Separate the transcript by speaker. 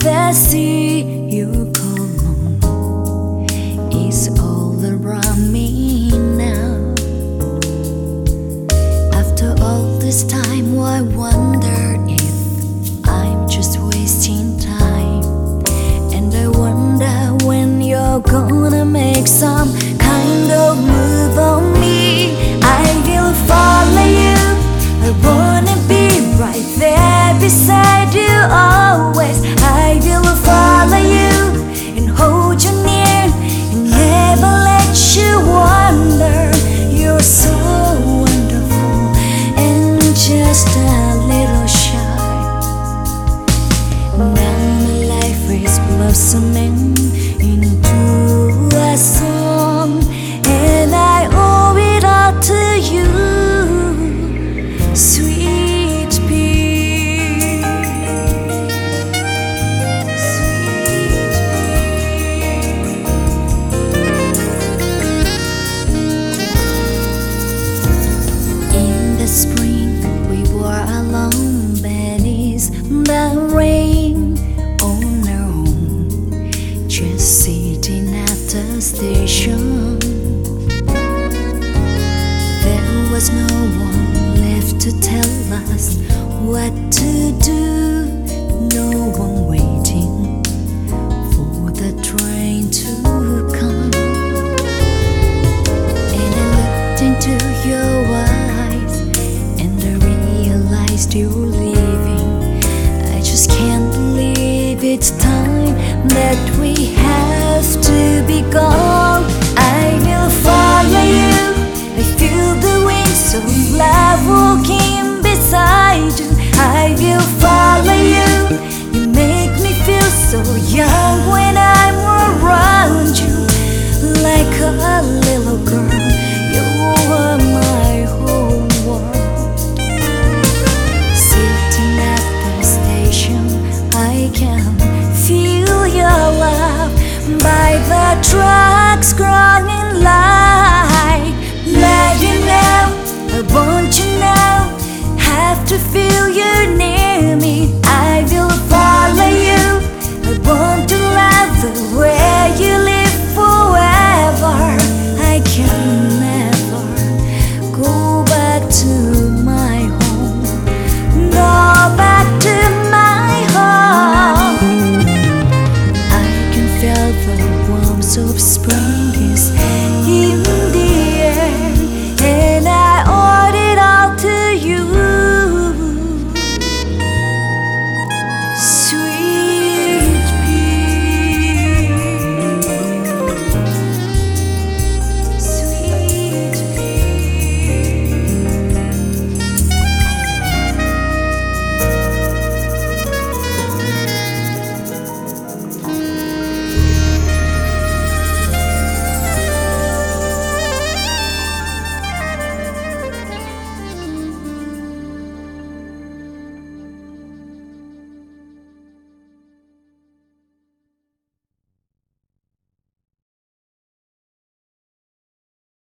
Speaker 1: the sea. You call home is all around me now. After all this time, I wonder if I'm just wasting time. And I wonder when you're gonna make some was no one left to tell us what to do, no one waiting for the train to come. And I looked into your eyes and I realized you're leaving. I just can't believe it's time that we a little girl, you were my whole world. Sitting at the station, I can feel your love by the truck's. of spring.